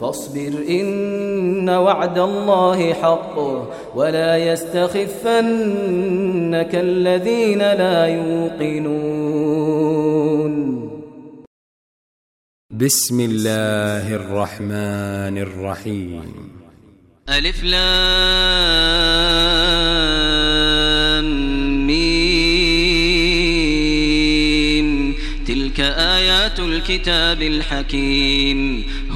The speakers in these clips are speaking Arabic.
فاصبر إن وعد الله حق ولا يستخفنك الذين لا يوقنون. بسم الله الرحمن الرحيم. ألف لام ميم. تلك آيات الكتاب الحكيم.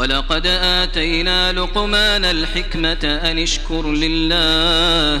ولقد آتينا لقمان الحكمة أن اشكر لله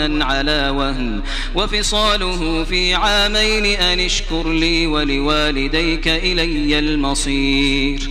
وهنا على وهن وفصاله في عامين أن اشكر لي ولوالديك إلي المصير